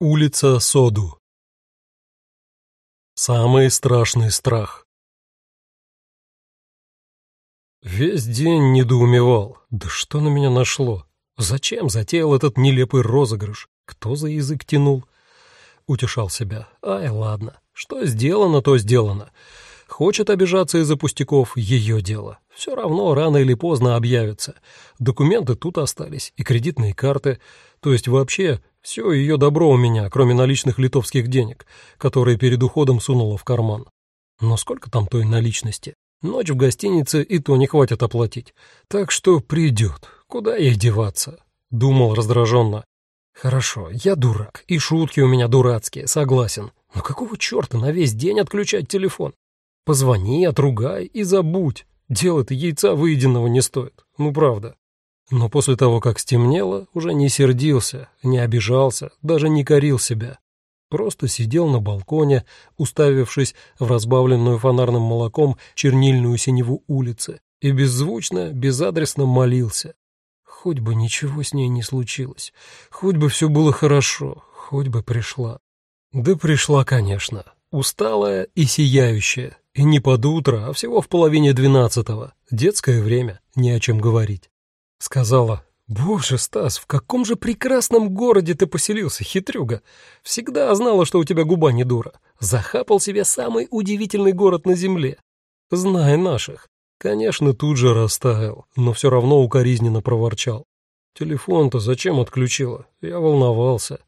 Улица Соду. Самый страшный страх. Весь день недоумевал. Да что на меня нашло? Зачем затеял этот нелепый розыгрыш? Кто за язык тянул? Утешал себя. Ай, ладно. Что сделано, то сделано. Хочет обижаться из-за пустяков — ее дело. Все равно рано или поздно объявится. Документы тут остались, и кредитные карты. То есть вообще все ее добро у меня, кроме наличных литовских денег, которые перед уходом сунула в карман. Но сколько там той наличности? Ночь в гостинице и то не хватит оплатить. Так что придет. Куда ей деваться? Думал раздраженно. Хорошо, я дурак, и шутки у меня дурацкие, согласен. Но какого черта на весь день отключать телефон? Позвони, отругай и забудь. Дело-то яйца выеденного не стоит. Ну, правда. Но после того, как стемнело, уже не сердился, не обижался, даже не корил себя. Просто сидел на балконе, уставившись в разбавленную фонарным молоком чернильную синеву улицы, и беззвучно, безадресно молился. Хоть бы ничего с ней не случилось, хоть бы все было хорошо, хоть бы пришла. Да пришла, конечно, усталая и сияющая, и не под утро, а всего в половине двенадцатого. Детское время, не о чем говорить. Сказала, «Боже, Стас, в каком же прекрасном городе ты поселился, хитрюга! Всегда знала, что у тебя губа не дура. Захапал себе самый удивительный город на земле. Знай наших». Конечно, тут же растаял, но все равно укоризненно проворчал. «Телефон-то зачем отключила? Я волновался».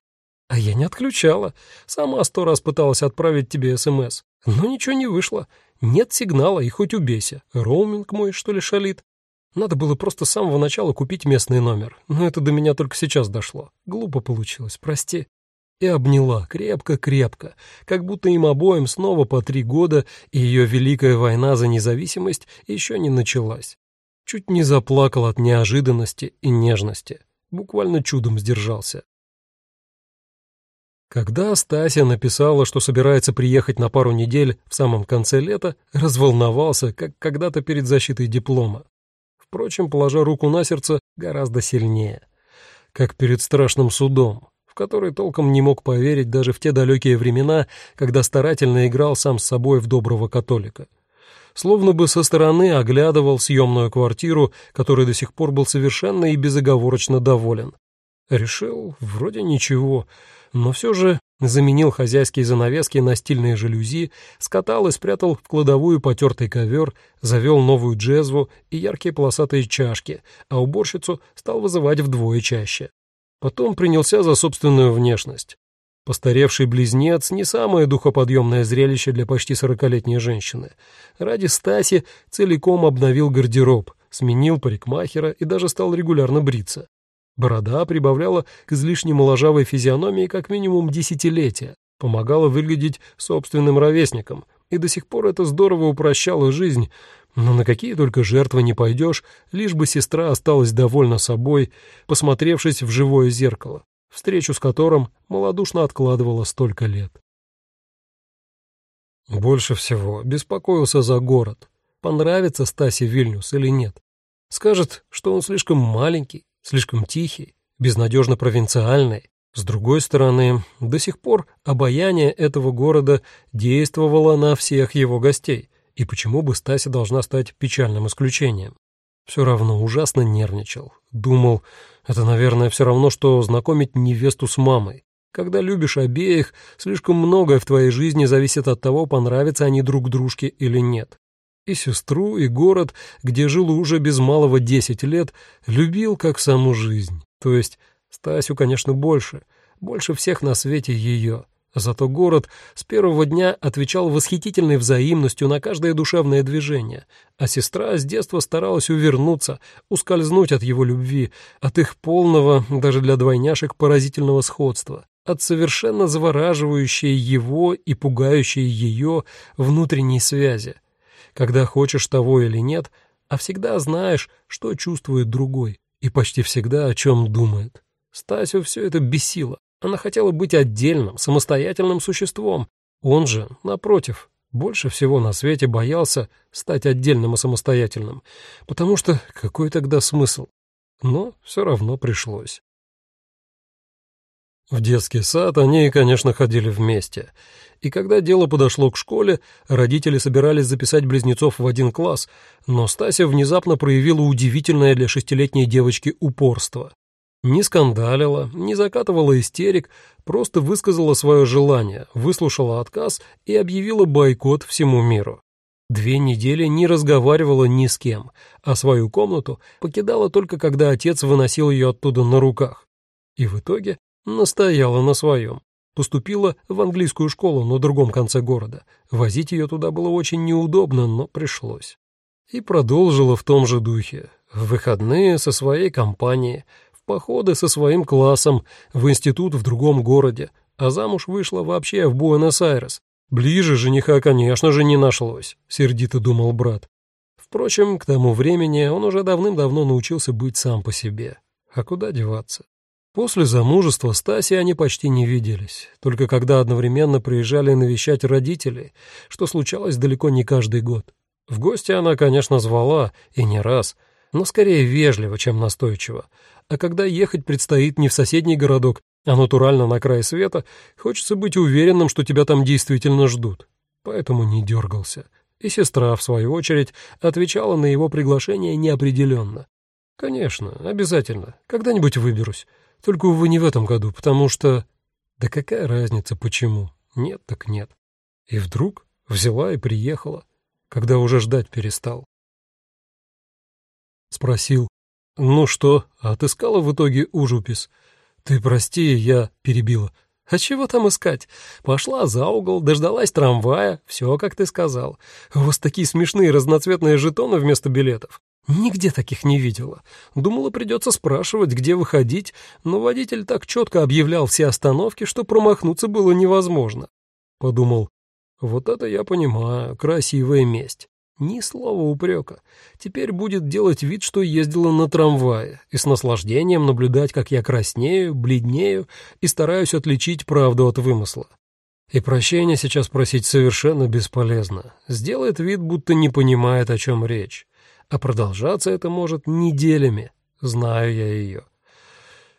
«А я не отключала. Сама сто раз пыталась отправить тебе СМС. Но ничего не вышло. Нет сигнала, и хоть убейся. Роуминг мой, что ли, шалит? Надо было просто с самого начала купить местный номер. Но это до меня только сейчас дошло. Глупо получилось, прости. И обняла крепко-крепко, как будто им обоим снова по три года, и ее великая война за независимость еще не началась. Чуть не заплакал от неожиданности и нежности. Буквально чудом сдержался. Когда Стася написала, что собирается приехать на пару недель в самом конце лета, разволновался, как когда-то перед защитой диплома. Впрочем, положа руку на сердце, гораздо сильнее. Как перед страшным судом, в который толком не мог поверить даже в те далекие времена, когда старательно играл сам с собой в доброго католика. Словно бы со стороны оглядывал съемную квартиру, которой до сих пор был совершенно и безоговорочно доволен. Решил, вроде ничего, но все же заменил хозяйские занавески на стильные жалюзи, скатал и спрятал в кладовую потертый ковер, завел новую джезву и яркие полосатые чашки, а уборщицу стал вызывать вдвое чаще. Потом принялся за собственную внешность. Постаревший близнец — не самое духоподъемное зрелище для почти сорокалетней женщины. Ради Стаси целиком обновил гардероб, сменил парикмахера и даже стал регулярно бриться. Борода прибавляла к излишне моложавой физиономии как минимум десятилетия, помогала выглядеть собственным ровесником, и до сих пор это здорово упрощало жизнь, но на какие только жертвы не пойдешь, лишь бы сестра осталась довольна собой, посмотревшись в живое зеркало, встречу с которым малодушно откладывала столько лет. Больше всего беспокоился за город. Понравится Стасе Вильнюс или нет. Скажет, что он слишком маленький, слишком тихий, безнадежно провинциальный. С другой стороны, до сих пор обаяние этого города действовало на всех его гостей, и почему бы Стася должна стать печальным исключением? Все равно ужасно нервничал. Думал, это, наверное, все равно, что знакомить невесту с мамой. Когда любишь обеих, слишком многое в твоей жизни зависит от того, понравятся они друг дружке или нет и сестру, и город, где жил уже без малого десять лет, любил как саму жизнь. То есть Стасю, конечно, больше, больше всех на свете ее. Зато город с первого дня отвечал восхитительной взаимностью на каждое душевное движение, а сестра с детства старалась увернуться, ускользнуть от его любви, от их полного, даже для двойняшек, поразительного сходства, от совершенно завораживающей его и пугающей ее внутренней связи когда хочешь того или нет, а всегда знаешь, что чувствует другой, и почти всегда о чем думает. Стасю все это бесило. Она хотела быть отдельным, самостоятельным существом. Он же, напротив, больше всего на свете боялся стать отдельным и самостоятельным, потому что какой тогда смысл? Но все равно пришлось. В детский сад они, конечно, ходили вместе. И когда дело подошло к школе, родители собирались записать близнецов в один класс, но Стася внезапно проявила удивительное для шестилетней девочки упорство. Не скандалила, не закатывала истерик, просто высказала свое желание, выслушала отказ и объявила бойкот всему миру. Две недели не разговаривала ни с кем, а свою комнату покидала только когда отец выносил ее оттуда на руках. И в итоге настояла на своем. Поступила в английскую школу на другом конце города. Возить ее туда было очень неудобно, но пришлось. И продолжила в том же духе. В выходные со своей компанией, походы со своим классом в институт в другом городе, а замуж вышла вообще в Буэнос-Айрес. Ближе жениха, конечно же, не нашлось, сердито думал брат. Впрочем, к тому времени он уже давным-давно научился быть сам по себе. А куда деваться? После замужества Стаси они почти не виделись, только когда одновременно приезжали навещать родителей, что случалось далеко не каждый год. В гости она, конечно, звала, и не раз, но скорее вежливо, чем настойчиво, а когда ехать предстоит не в соседний городок, а натурально на край света, хочется быть уверенным, что тебя там действительно ждут. Поэтому не дергался. И сестра, в свою очередь, отвечала на его приглашение неопределенно. «Конечно, обязательно. Когда-нибудь выберусь. Только, увы, не в этом году, потому что...» «Да какая разница, почему? Нет так нет». И вдруг взяла и приехала, когда уже ждать перестал. Спросил, «Ну что, отыскала в итоге ужупис?» «Ты прости, я перебила». «А чего там искать? Пошла за угол, дождалась трамвая, все, как ты сказал. У вас такие смешные разноцветные жетоны вместо билетов. Нигде таких не видела. Думала, придется спрашивать, где выходить, но водитель так четко объявлял все остановки, что промахнуться было невозможно. Подумал, вот это я понимаю, красивая месть. Ни слова упрека. Теперь будет делать вид, что ездила на трамвае, и с наслаждением наблюдать, как я краснею, бледнею и стараюсь отличить правду от вымысла. И прощения сейчас просить совершенно бесполезно. Сделает вид, будто не понимает, о чем речь. А продолжаться это может неделями. Знаю я ее.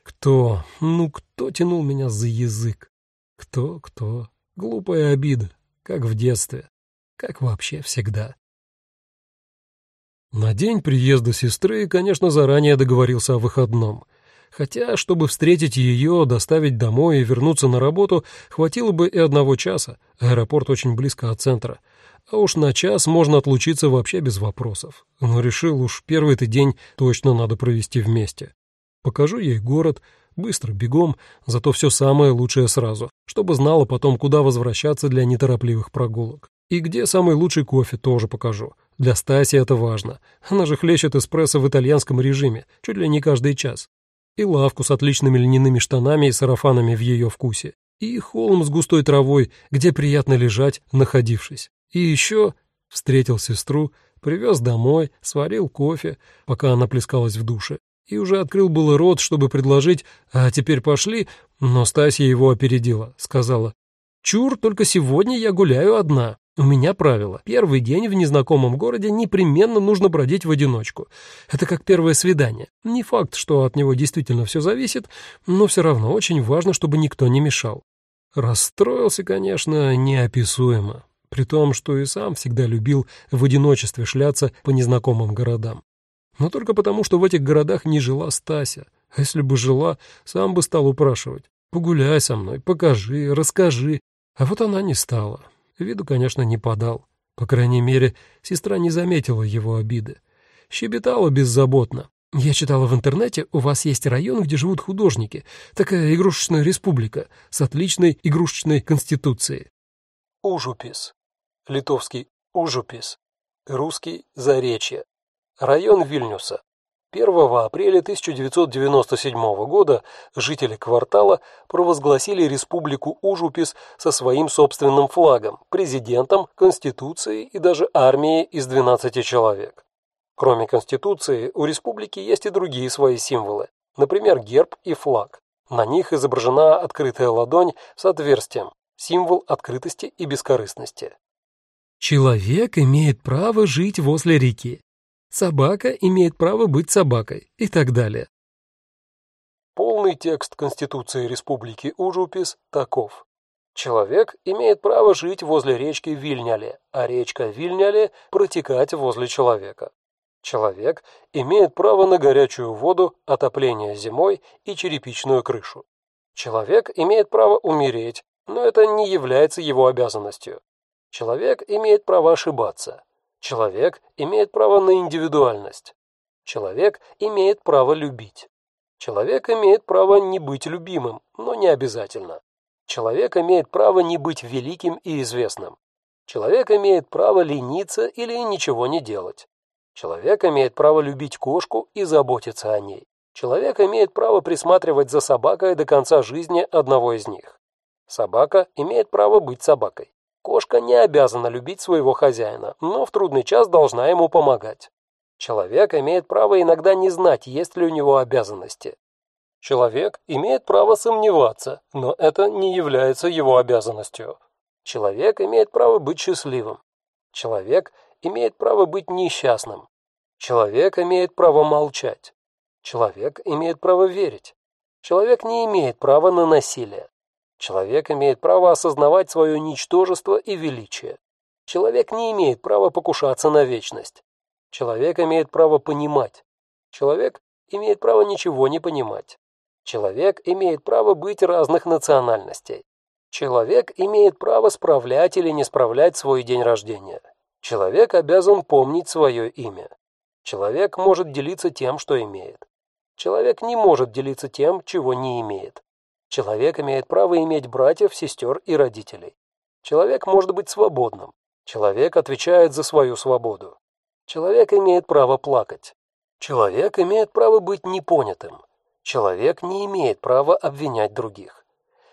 Кто, ну кто тянул меня за язык? Кто, кто? Глупая обида, как в детстве, как вообще всегда. На день приезда сестры, конечно, заранее договорился о выходном. Хотя, чтобы встретить ее, доставить домой и вернуться на работу, хватило бы и одного часа. Аэропорт очень близко от центра. А уж на час можно отлучиться вообще без вопросов. Но решил уж первый-то день точно надо провести вместе. Покажу ей город, быстро, бегом, зато все самое лучшее сразу, чтобы знала потом, куда возвращаться для неторопливых прогулок. И где самый лучший кофе, тоже покажу. Для Стаси это важно. Она же хлещет эспрессо в итальянском режиме, чуть ли не каждый час. И лавку с отличными льняными штанами и сарафанами в ее вкусе. И холм с густой травой, где приятно лежать, находившись. И еще встретил сестру, привез домой, сварил кофе, пока она плескалась в душе. И уже открыл было рот, чтобы предложить «а теперь пошли», но Стасия его опередила, сказала «Чур, только сегодня я гуляю одна». У меня правило. Первый день в незнакомом городе непременно нужно бродить в одиночку. Это как первое свидание. Не факт, что от него действительно все зависит, но все равно очень важно, чтобы никто не мешал. Расстроился, конечно, неописуемо. При том, что и сам всегда любил в одиночестве шляться по незнакомым городам. Но только потому, что в этих городах не жила Стася. А если бы жила, сам бы стал упрашивать. «Погуляй со мной, покажи, расскажи». А вот она не стала. Виду, конечно, не подал. По крайней мере, сестра не заметила его обиды. Щебетала беззаботно. «Я читала в интернете, у вас есть район, где живут художники. Такая игрушечная республика с отличной игрушечной конституцией». Ужупис. Литовский Ужупис. Русский Заречье. Район Вильнюса. 1 апреля 1997 года жители квартала провозгласили республику Ужупис со своим собственным флагом, президентом, конституцией и даже армией из 12 человек. Кроме конституции, у республики есть и другие свои символы, например, герб и флаг. На них изображена открытая ладонь с отверстием, символ открытости и бескорыстности. Человек имеет право жить возле реки, собака имеет право быть собакой и так далее. Полный текст Конституции Республики Ужупис таков. Человек имеет право жить возле речки Вильняле, а речка Вильняле протекать возле человека. Человек имеет право на горячую воду, отопление зимой и черепичную крышу. Человек имеет право умереть, но это не является его обязанностью. Человек имеет право ошибаться. Человек имеет право на индивидуальность. Человек имеет право любить. Человек имеет право не быть любимым, но не обязательно. Человек имеет право не быть великим и известным. Человек имеет право лениться или ничего не делать. Человек имеет право любить кошку и заботиться о ней. Человек имеет право присматривать за собакой до конца жизни одного из них. Собака имеет право быть собакой. Кошка не обязана любить своего хозяина, но в трудный час должна ему помогать. Человек имеет право иногда не знать, есть ли у него обязанности. Человек имеет право сомневаться, но это не является его обязанностью. Человек имеет право быть счастливым. Человек имеет право быть несчастным. Человек имеет право молчать. Человек имеет право верить. Человек не имеет права на насилие. Человек имеет право осознавать свое ничтожество и величие. Человек не имеет права покушаться на вечность. Человек имеет право понимать. Человек имеет право ничего не понимать. Человек имеет право быть разных национальностей. Человек имеет право справлять или не справлять свой день рождения. Человек обязан помнить свое имя. Человек может делиться тем, что имеет. Человек не может делиться тем, чего не имеет. Человек имеет право иметь братьев, сестер и родителей. Человек может быть свободным. Человек отвечает за свою свободу. Человек имеет право плакать. Человек имеет право быть непонятым. Человек не имеет права обвинять других.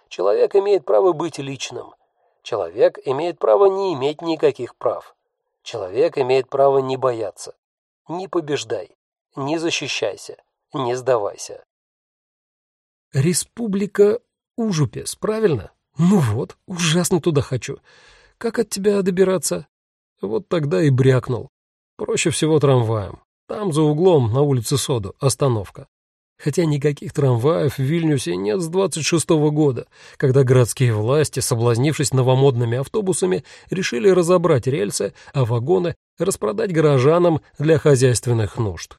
Человек имеет право быть личным. Человек имеет право не иметь никаких прав. Человек имеет право не бояться. Не побеждай, не защищайся, не сдавайся. Республика Ужупес, правильно? Ну вот, ужасно туда хочу. Как от тебя добираться? Вот тогда и брякнул. Проще всего трамваем. Там за углом на улице Соду остановка хотя никаких трамваев в Вильнюсе нет с 26-го года, когда городские власти, соблазнившись новомодными автобусами, решили разобрать рельсы, а вагоны распродать горожанам для хозяйственных нужд.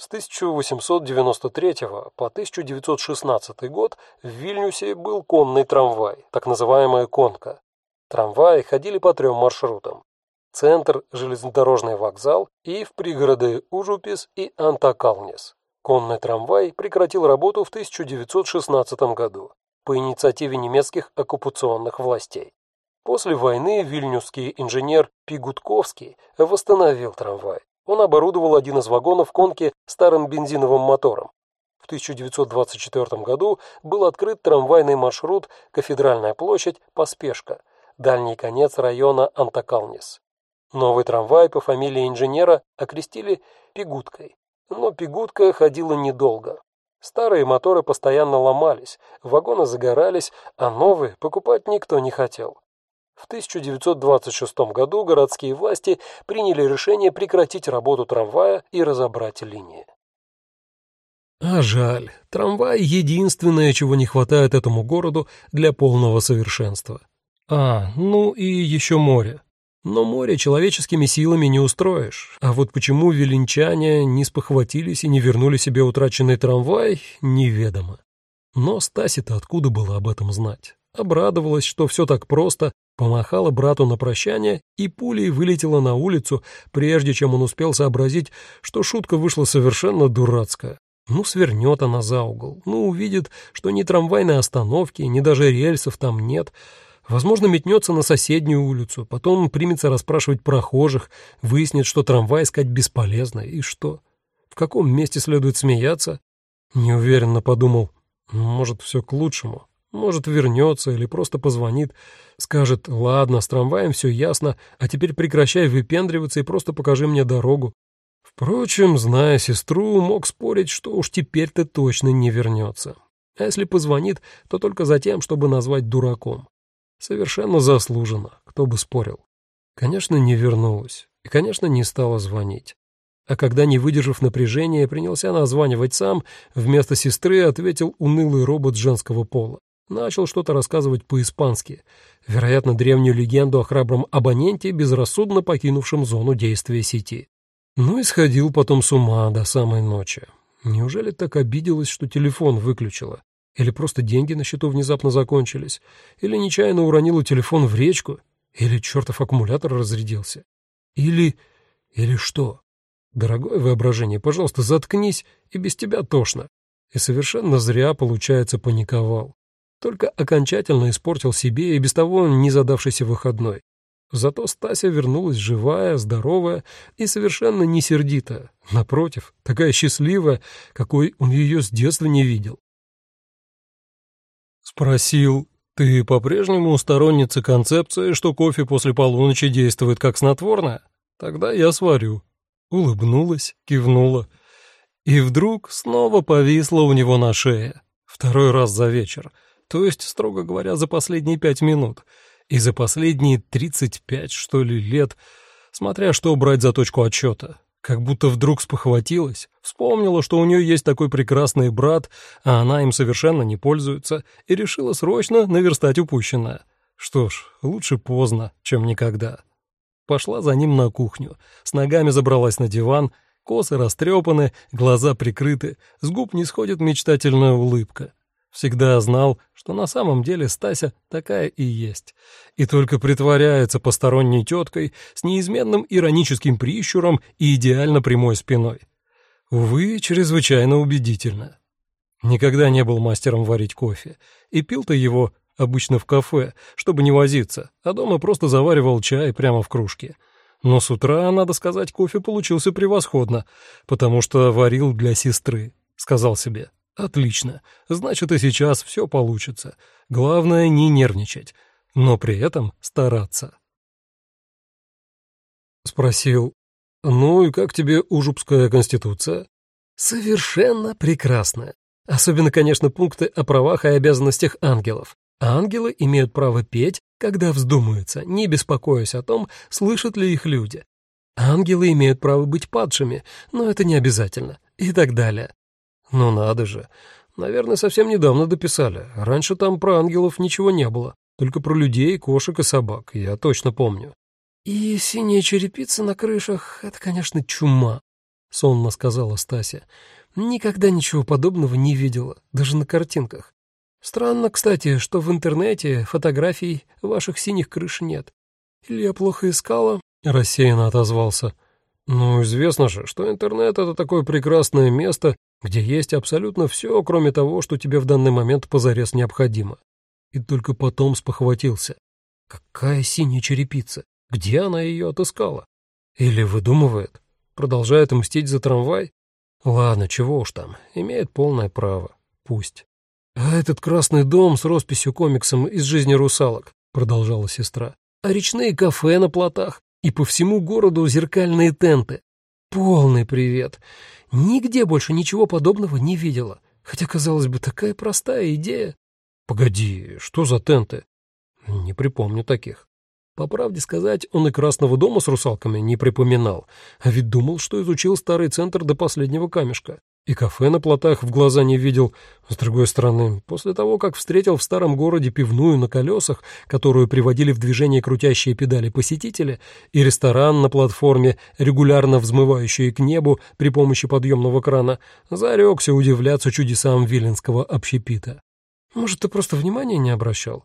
С 1893 по 1916 год в Вильнюсе был конный трамвай, так называемая «конка». Трамваи ходили по трем маршрутам. Центр, железнодорожный вокзал и в пригороды Ужупис и Антакалнис. Конный трамвай прекратил работу в 1916 году по инициативе немецких оккупационных властей. После войны вильнюсский инженер Пигутковский восстановил трамвай. Он оборудовал один из вагонов конки старым бензиновым мотором. В 1924 году был открыт трамвайный маршрут «Кафедральная площадь. Поспешка», дальний конец района Антакалнис. Новый трамвай по фамилии инженера окрестили Пигуткой. Но Пигутка ходила недолго. Старые моторы постоянно ломались, вагоны загорались, а новые покупать никто не хотел. В 1926 году городские власти приняли решение прекратить работу трамвая и разобрать линии. А жаль, трамвай — единственное, чего не хватает этому городу для полного совершенства. А, ну и еще море. Но море человеческими силами не устроишь. А вот почему веленчане не спохватились и не вернули себе утраченный трамвай, неведомо. Но Стаси-то откуда было об этом знать? Обрадовалась, что все так просто, помахала брату на прощание и пулей вылетела на улицу, прежде чем он успел сообразить, что шутка вышла совершенно дурацкая. Ну, свернет она за угол, ну, увидит, что ни трамвайной остановки, ни даже рельсов там нет — Возможно, метнется на соседнюю улицу, потом примется расспрашивать прохожих, выяснит, что трамвай искать бесполезно, и что? В каком месте следует смеяться? Неуверенно подумал, может, все к лучшему. Может, вернется или просто позвонит, скажет, ладно, с трамваем все ясно, а теперь прекращай выпендриваться и просто покажи мне дорогу. Впрочем, зная сестру, мог спорить, что уж теперь-то точно не вернется. А если позвонит, то только за тем, чтобы назвать дураком. Совершенно заслуженно, кто бы спорил. Конечно, не вернулась. И, конечно, не стала звонить. А когда, не выдержав напряжения, принялся названивать сам, вместо сестры ответил унылый робот женского пола. Начал что-то рассказывать по-испански, вероятно, древнюю легенду о храбром абоненте, безрассудно покинувшем зону действия сети. Ну и сходил потом с ума до самой ночи. Неужели так обиделась, что телефон выключила? Или просто деньги на счету внезапно закончились? Или нечаянно уронила телефон в речку? Или чертов аккумулятор разрядился? Или... или что? Дорогое воображение, пожалуйста, заткнись, и без тебя тошно. И совершенно зря, получается, паниковал. Только окончательно испортил себе и без того не задавшийся выходной. Зато Стася вернулась живая, здоровая и совершенно не сердитая. Напротив, такая счастливая, какой он ее с детства не видел. Спросил, ты по-прежнему сторонница концепции, что кофе после полуночи действует как снотворное? Тогда я сварю. Улыбнулась, кивнула. И вдруг снова повисла у него на шее. Второй раз за вечер. То есть, строго говоря, за последние пять минут — и за последние 35, что ли, лет, смотря что брать за точку отсчета, как будто вдруг спохватилась, вспомнила, что у нее есть такой прекрасный брат, а она им совершенно не пользуется, и решила срочно наверстать упущенное. Что ж, лучше поздно, чем никогда. Пошла за ним на кухню, с ногами забралась на диван, косы растрепаны, глаза прикрыты, с губ не сходит мечтательная улыбка. Всегда знал, что на самом деле Стася такая и есть, и только притворяется посторонней теткой с неизменным ироническим прищуром и идеально прямой спиной. Увы, чрезвычайно убедительно. Никогда не был мастером варить кофе, и пил-то его обычно в кафе, чтобы не возиться, а дома просто заваривал чай прямо в кружке. Но с утра, надо сказать, кофе получился превосходно, потому что варил для сестры, сказал себе. Отлично. Значит, и сейчас все получится. Главное не нервничать, но при этом стараться. Спросил, ну и как тебе Ужупская конституция? Совершенно прекрасная. Особенно, конечно, пункты о правах и обязанностях ангелов. Ангелы имеют право петь, когда вздумаются, не беспокоясь о том, слышат ли их люди. Ангелы имеют право быть падшими, но это не обязательно, и так далее. Ну надо же. Наверное, совсем недавно дописали. Раньше там про ангелов ничего не было. Только про людей, кошек и собак, я точно помню. «И синяя черепица на крышах — это, конечно, чума», — сонно сказала Стася. «Никогда ничего подобного не видела, даже на картинках. Странно, кстати, что в интернете фотографий ваших синих крыш нет. Или я плохо искала?» — рассеянно отозвался. «Ну, известно же, что интернет — это такое прекрасное место, где есть абсолютно все, кроме того, что тебе в данный момент позарез необходимо. И только потом спохватился. Какая синяя черепица? Где она ее отыскала? Или выдумывает? Продолжает мстить за трамвай? Ладно, чего уж там, имеет полное право. Пусть. А этот красный дом с росписью комиксом из жизни русалок, продолжала сестра. А речные кафе на плотах и по всему городу зеркальные тенты. Полный привет. Нигде больше ничего подобного не видела. Хотя, казалось бы, такая простая идея. Погоди, что за тенты? Не припомню таких. По правде сказать, он и Красного дома с русалками не припоминал, а ведь думал, что изучил старый центр до последнего камешка. И кафе на плотах в глаза не видел. С другой стороны, после того, как встретил в старом городе пивную на колесах, которую приводили в движение крутящие педали посетители, и ресторан на платформе, регулярно взмывающий к небу при помощи подъемного крана, зарекся удивляться чудесам виленского общепита. Может, ты просто внимания не обращал?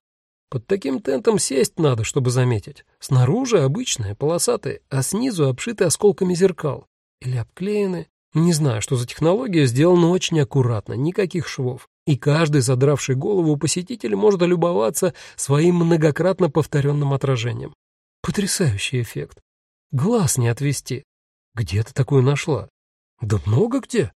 Под таким тентом сесть надо, чтобы заметить. Снаружи обычные, полосатые, а снизу обшиты осколками зеркал. Или обклеены. Не знаю, что за технология, сделана очень аккуратно, никаких швов. И каждый, задравший голову посетитель, может любоваться своим многократно повторенным отражением. Потрясающий эффект. Глаз не отвести. Где ты такую нашла? Да много где.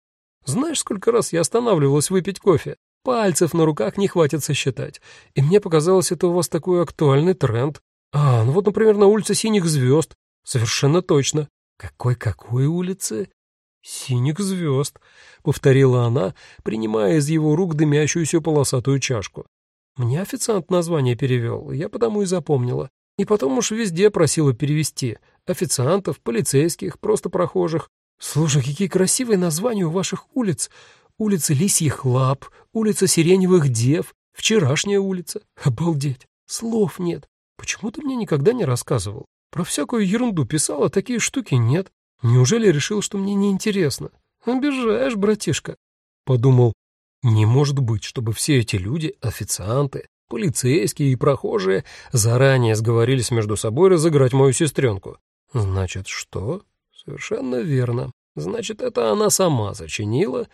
Знаешь, сколько раз я останавливалась выпить кофе? Пальцев на руках не хватит сосчитать. И мне показалось, это у вас такой актуальный тренд. А, ну вот, например, на улице Синих Звезд. Совершенно точно. Какой-какой улицы? «Синих звезд», — повторила она, принимая из его рук дымящуюся полосатую чашку. «Мне официант название перевел, я потому и запомнила. И потом уж везде просила перевести. Официантов, полицейских, просто прохожих. Слушай, какие красивые названия у ваших улиц. Улица Лисьих Лап, улица Сиреневых Дев, вчерашняя улица. Обалдеть, слов нет. Почему ты мне никогда не рассказывал? Про всякую ерунду писал, а такие штуки нет. Неужели решил, что мне неинтересно? Обижаешь, братишка. Подумал, не может быть, чтобы все эти люди, официанты, полицейские и прохожие, заранее сговорились между собой разыграть мою сестренку. Значит, что? Совершенно верно. Значит, это она сама зачинила.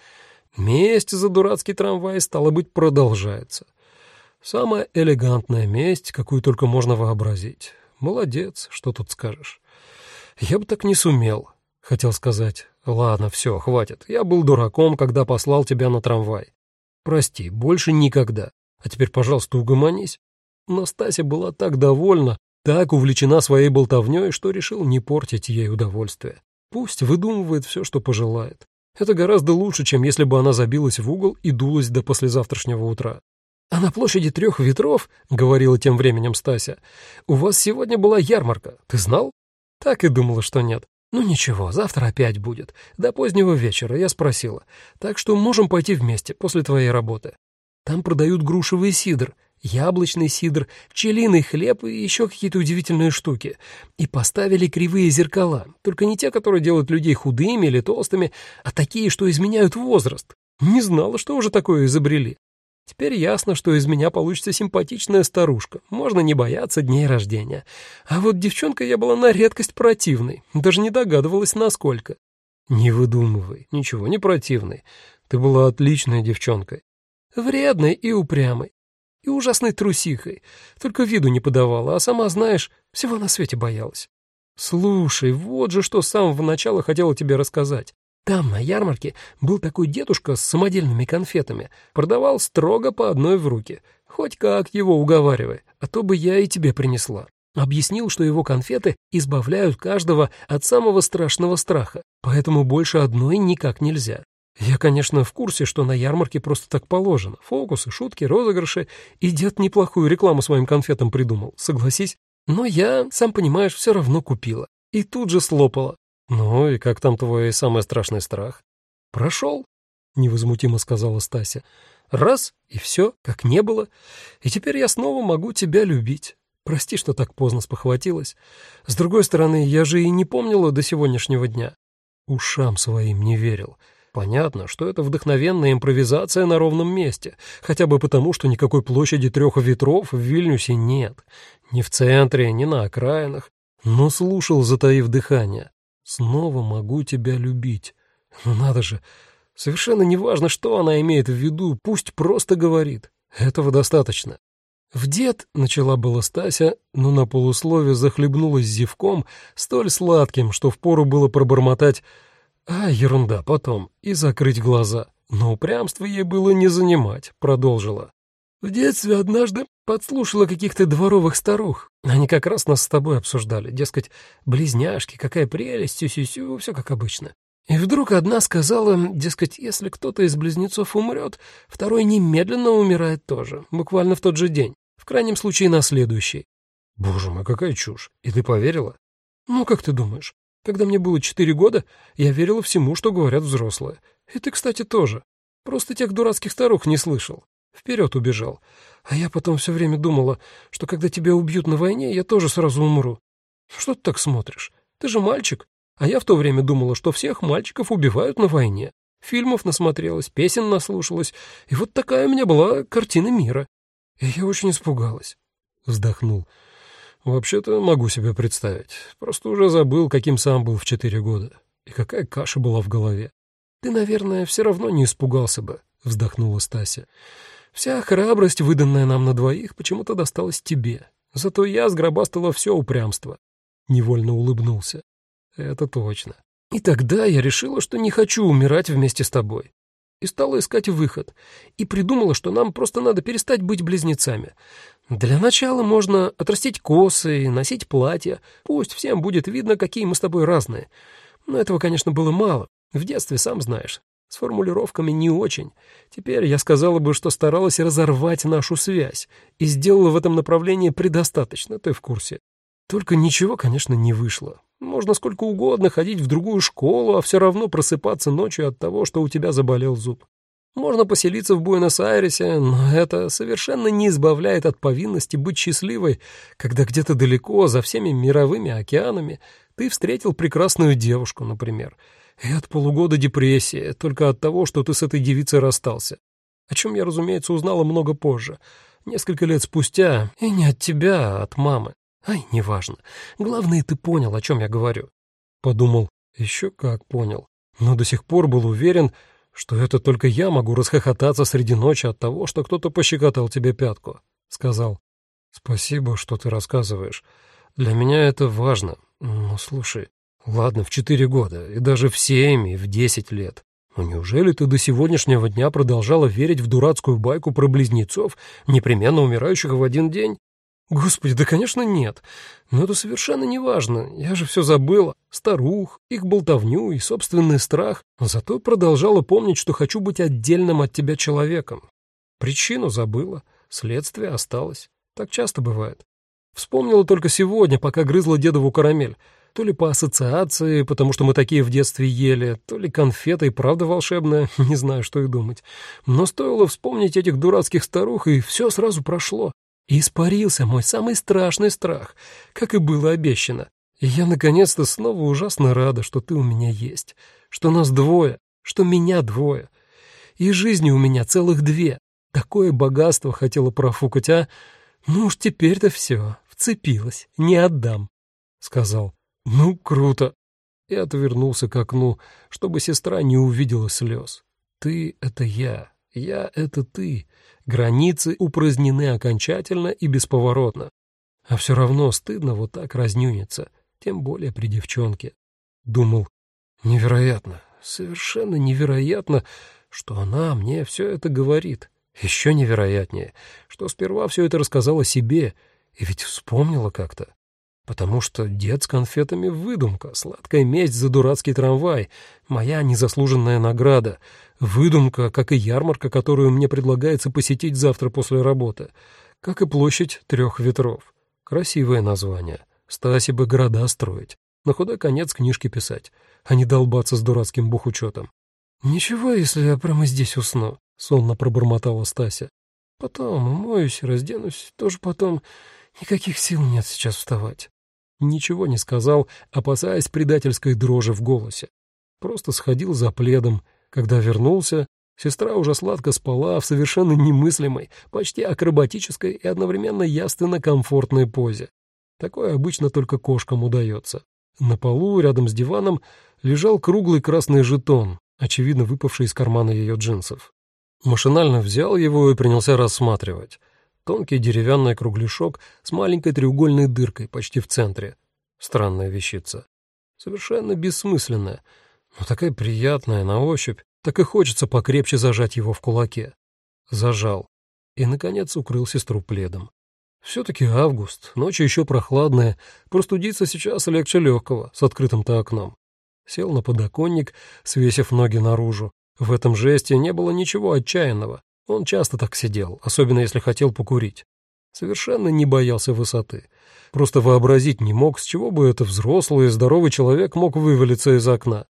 Месть за дурацкий трамвай, стало быть, продолжается. Самая элегантная месть, какую только можно вообразить. Молодец, что тут скажешь. Я бы так не сумел, хотел сказать. Ладно, все, хватит. Я был дураком, когда послал тебя на трамвай. Прости, больше никогда. А теперь, пожалуйста, угомонись. Настасья была так довольна, так увлечена своей болтовней, что решил не портить ей удовольствие. Пусть выдумывает все, что пожелает. Это гораздо лучше, чем если бы она забилась в угол и дулась до послезавтрашнего утра. «А на площади трех ветров, — говорила тем временем Стася, — у вас сегодня была ярмарка, ты знал?» Так и думала, что нет. «Ну ничего, завтра опять будет. До позднего вечера, я спросила. Так что можем пойти вместе после твоей работы. Там продают грушевый сидр, яблочный сидр, пчелиный хлеб и еще какие-то удивительные штуки. И поставили кривые зеркала, только не те, которые делают людей худыми или толстыми, а такие, что изменяют возраст. Не знала, что уже такое изобрели. Теперь ясно, что из меня получится симпатичная старушка. Можно не бояться дней рождения. А вот девчонка я была на редкость противной. Даже не догадывалась, насколько. Не выдумывай. Ничего не противной. Ты была отличной девчонкой. Вредной и упрямой. И ужасной трусихой. Только виду не подавала, а сама, знаешь, всего на свете боялась. Слушай, вот же что с самого начала хотела тебе рассказать. Там, на ярмарке, был такой дедушка с самодельными конфетами. Продавал строго по одной в руки. Хоть как его уговаривай, а то бы я и тебе принесла. Объяснил, что его конфеты избавляют каждого от самого страшного страха, поэтому больше одной никак нельзя. Я, конечно, в курсе, что на ярмарке просто так положено. Фокусы, шутки, розыгрыши. И дед неплохую рекламу своим конфетам придумал, согласись. Но я, сам понимаешь, все равно купила. И тут же слопала. «Ну и как там твой самый страшный страх?» «Прошел», — невозмутимо сказала Стася. «Раз, и все, как не было. И теперь я снова могу тебя любить. Прости, что так поздно спохватилась. С другой стороны, я же и не помнила до сегодняшнего дня. Ушам своим не верил. Понятно, что это вдохновенная импровизация на ровном месте, хотя бы потому, что никакой площади трех ветров в Вильнюсе нет. Ни в центре, ни на окраинах. Но слушал, затаив дыхание. Снова могу тебя любить. Ну надо же, совершенно неважно, что она имеет в виду, пусть просто говорит. Этого достаточно. В дед начала была Стася, но на полуслове захлебнулась зевком, столь сладким, что впору было пробормотать «А, ерунда, потом», и закрыть глаза. Но упрямство ей было не занимать, продолжила. В детстве однажды подслушала каких-то дворовых старух. Они как раз нас с тобой обсуждали. Дескать, близняшки, какая прелесть, сю-сю-сю, все как обычно. И вдруг одна сказала, дескать, если кто-то из близнецов умрет, второй немедленно умирает тоже, буквально в тот же день, в крайнем случае на следующий. Боже мой, какая чушь. И ты поверила? Ну, как ты думаешь? Когда мне было четыре года, я верила всему, что говорят взрослые. И ты, кстати, тоже. Просто тех дурацких старух не слышал. Вперед убежал. А я потом все время думала, что когда тебя убьют на войне, я тоже сразу умру. Что ты так смотришь? Ты же мальчик. А я в то время думала, что всех мальчиков убивают на войне. Фильмов насмотрелась, песен наслушалась. И вот такая у меня была картина мира. И я очень испугалась. Вздохнул. Вообще-то могу себе представить. Просто уже забыл, каким сам был в четыре года. И какая каша была в голове. Ты, наверное, все равно не испугался бы, вздохнула Стася. Вся храбрость, выданная нам на двоих, почему-то досталась тебе. Зато я сгробастала все упрямство. Невольно улыбнулся. Это точно. И тогда я решила, что не хочу умирать вместе с тобой. И стала искать выход. И придумала, что нам просто надо перестать быть близнецами. Для начала можно отрастить косы и носить платья. Пусть всем будет видно, какие мы с тобой разные. Но этого, конечно, было мало. В детстве, сам знаешь, с формулировками не очень. Теперь я сказала бы, что старалась разорвать нашу связь и сделала в этом направлении предостаточно, ты в курсе. Только ничего, конечно, не вышло. Можно сколько угодно ходить в другую школу, а все равно просыпаться ночью от того, что у тебя заболел зуб. Можно поселиться в Буэнос-Айресе, но это совершенно не избавляет от повинности быть счастливой, когда где-то далеко, за всеми мировыми океанами, ты встретил прекрасную девушку, например. И от полугода депрессии, только от того, что ты с этой девицей расстался. О чем я, разумеется, узнала много позже, несколько лет спустя, и не от тебя, а от мамы. Ай, неважно. Главное, ты понял, о чем я говорю. Подумал, еще как понял. Но до сих пор был уверен, что это только я могу расхохотаться среди ночи от того, что кто-то пощекотал тебе пятку. Сказал, спасибо, что ты рассказываешь. Для меня это важно. Ну, слушай, ладно, в четыре года, и даже в семь, и в десять лет. Но неужели ты до сегодняшнего дня продолжала верить в дурацкую байку про близнецов, непременно умирающих в один день? Господи, да, конечно, нет. Но это совершенно не важно. Я же все забыла. Старух, их болтовню и собственный страх. Зато продолжала помнить, что хочу быть отдельным от тебя человеком. Причину забыла. Следствие осталось. Так часто бывает. Вспомнила только сегодня, пока грызла дедову карамель. То ли по ассоциации, потому что мы такие в детстве ели, то ли конфета и правда волшебная, не знаю, что и думать. Но стоило вспомнить этих дурацких старух, и все сразу прошло. И испарился мой самый страшный страх, как и было обещано. И я наконец-то снова ужасно рада, что ты у меня есть, что нас двое, что меня двое. И жизни у меня целых две. Такое богатство хотела профукать, а? Ну уж теперь-то все, вцепилась, не отдам, — сказал. Ну, круто. И отвернулся к окну, чтобы сестра не увидела слез. Ты — это я, я — это ты, Границы упразднены окончательно и бесповоротно. А все равно стыдно вот так разнюниться, тем более при девчонке. Думал, невероятно, совершенно невероятно, что она мне все это говорит. Еще невероятнее, что сперва все это рассказала себе, и ведь вспомнила как-то. Потому что дед с конфетами — выдумка, сладкая месть за дурацкий трамвай, моя незаслуженная награда, выдумка, как и ярмарка, которую мне предлагается посетить завтра после работы, как и площадь трех ветров. Красивое название. Стаси бы города строить, на худой конец книжки писать, а не долбаться с дурацким бухучетом. «Ничего, если я прямо здесь усну», — сонно пробормотала Стася. «Потом умоюсь, разденусь, тоже потом. Никаких сил нет сейчас вставать». Ничего не сказал, опасаясь предательской дрожи в голосе. Просто сходил за пледом. Когда вернулся, сестра уже сладко спала в совершенно немыслимой, почти акробатической и одновременно яственно комфортной позе. Такое обычно только кошкам удается. На полу, рядом с диваном, лежал круглый красный жетон, очевидно выпавший из кармана ее джинсов. Машинально взял его и принялся рассматривать. Тонкий деревянный кругляшок с маленькой треугольной дыркой почти в центре. Странная вещица. Совершенно бессмысленная, но такая приятная на ощупь, так и хочется покрепче зажать его в кулаке. Зажал. И, наконец, укрыл сестру пледом. Все-таки август, ночи еще прохладная, простудиться сейчас легче легкого, с открытым-то окном. Сел на подоконник, свесив ноги наружу. В этом жесте не было ничего отчаянного. Он часто так сидел, особенно если хотел покурить. Совершенно не боялся высоты. Просто вообразить не мог, с чего бы это взрослый и здоровый человек мог вывалиться из окна.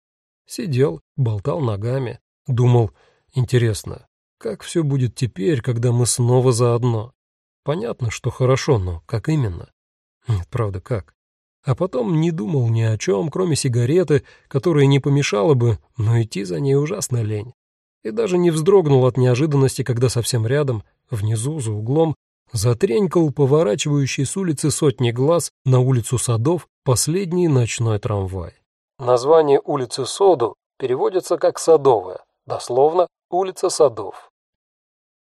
Сидел, болтал ногами, думал, интересно, как все будет теперь, когда мы снова заодно? Понятно, что хорошо, но как именно? Нет, правда, как? А потом не думал ни о чем, кроме сигареты, которая не помешала бы, но идти за ней ужасно лень и даже не вздрогнул от неожиданности, когда совсем рядом, внизу, за углом, затренькал поворачивающий с улицы сотни глаз на улицу Садов последний ночной трамвай. Название улицы Соду переводится как «Садовая», дословно «Улица Садов».